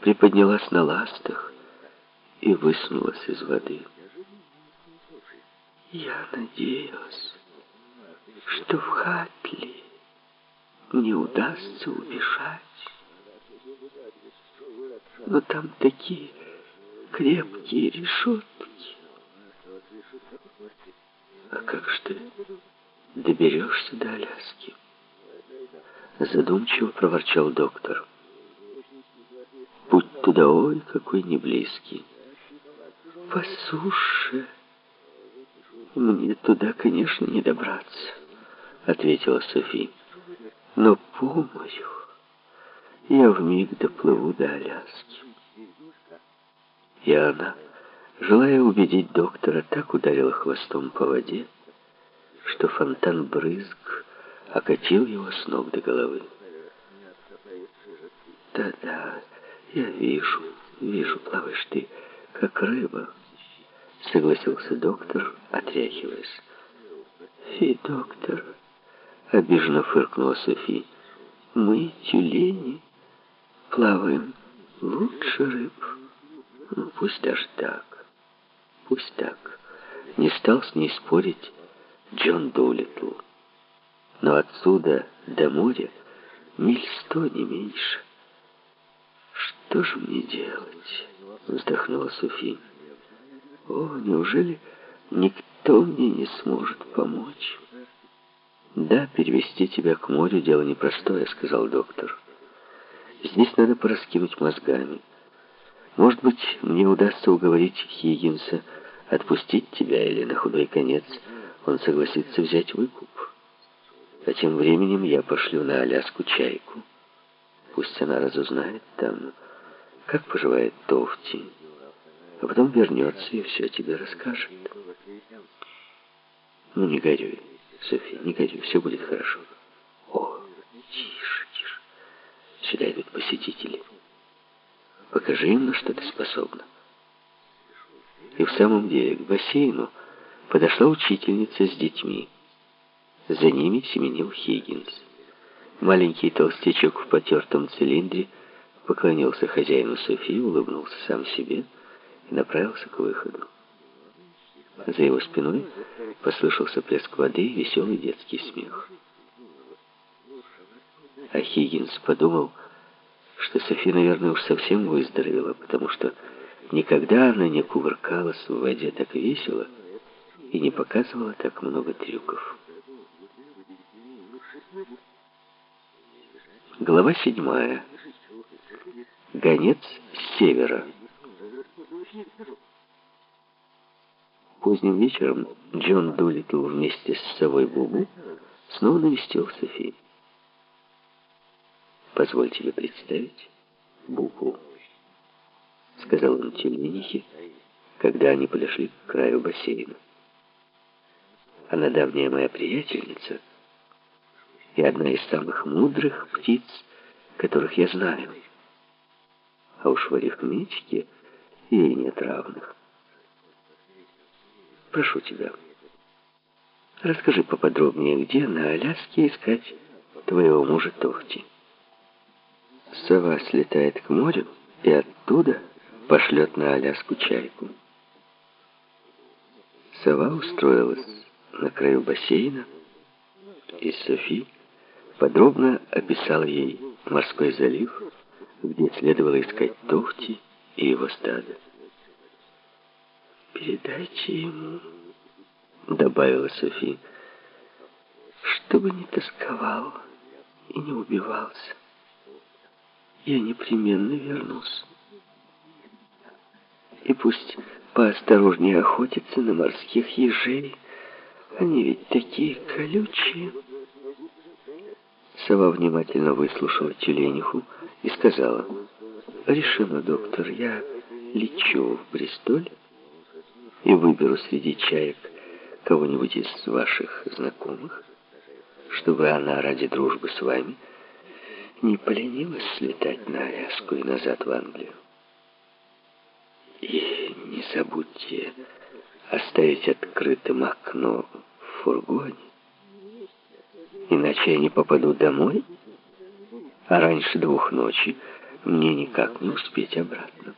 приподнялась на ластах и высунулась из воды. Я надеялась, что в Хатли мне удастся убежать. Но там такие крепкие решетки. А как же ты доберешься до Аляски? Задумчиво проворчал доктор. Туда, ой, какой не близкий. По суше мне туда, конечно, не добраться, ответила Софи. Но по морю я вмиг доплыву до Аляски. И она, желая убедить доктора, так ударила хвостом по воде, что фонтан брызг окатил его с ног до головы. Я вижу, вижу, плаваешь ты, как рыба, согласился доктор, отряхиваясь. И доктор, обиженно фыркнула Софи, мы, тюлени, плаваем лучше рыб. Ну, пусть даже так, пусть так. Не стал с ней спорить Джон Доулитл. Но отсюда до моря миль сто, не меньше. «Что же мне делать?» — вздохнула Софи. «О, неужели никто мне не сможет помочь?» «Да, перевести тебя к морю — дело непростое», — сказал доктор. «Здесь надо пораскинуть мозгами. Может быть, мне удастся уговорить Хиггинса отпустить тебя, или на худой конец он согласится взять выкуп. А тем временем я пошлю на Аляску чайку. Пусть она разузнает там, как поживает Тофти, а потом вернется и все тебе расскажет. Ну, не горюй, София, не горюй, все будет хорошо. О, тише, тише. Сюда идут посетители. Покажи им, на что ты способна. И в самом деле к бассейну подошла учительница с детьми. За ними семенил Хиггинс. Маленький толстячок в потертом цилиндре поклонился хозяину Софии, улыбнулся сам себе и направился к выходу. За его спиной послышался плеск воды и веселый детский смех. А Хиггинс подумал, что Софи, наверное, уж совсем выздоровела, потому что никогда она не кувыркалась в воде так весело и не показывала так много трюков. Глава седьмая. Гонец с севера. Поздним вечером Джон Дулитл вместе с совой Бубу снова навестил Софи. «Позволь тебе представить Бубу», — сказал он тюленихе, когда они подошли к краю бассейна. «Она давняя моя приятельница и одна из самых мудрых птиц, которых я знаю» а уж в арифметике ей нет равных. Прошу тебя, расскажи поподробнее, где на Аляске искать твоего мужа Тохти. Сова слетает к морю и оттуда пошлет на Аляску чайку. Сова устроилась на краю бассейна, и Софи подробно описал ей морской залив, где следовало искать Тухти и его стадо. «Передайте ему», — добавила Софи, — «чтобы не тосковал и не убивался. Я непременно вернусь. И пусть поосторожнее охотится на морских ежей, они ведь такие колючие». Сова внимательно выслушала тюлениху, и сказала, «Решено, доктор, я лечу в Бристоль и выберу среди чаек кого-нибудь из ваших знакомых, чтобы она ради дружбы с вами не поленилась слетать на Аляску и назад в Англию. И не забудьте оставить открытым окно в фургоне, иначе я не попаду домой» а раньше двух ночи Мне никак не успеть обратно.